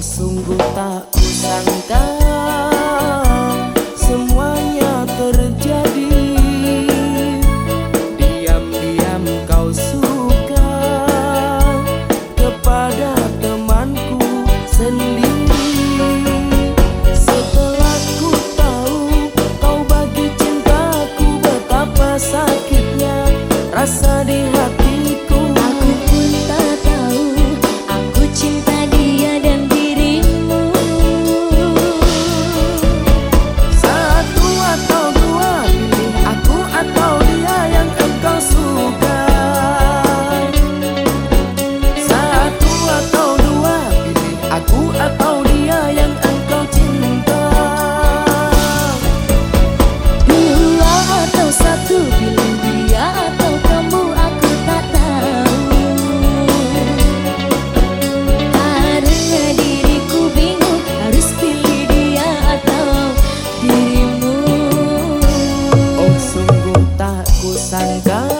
Oh, sungguh tak kusangka. ku sangka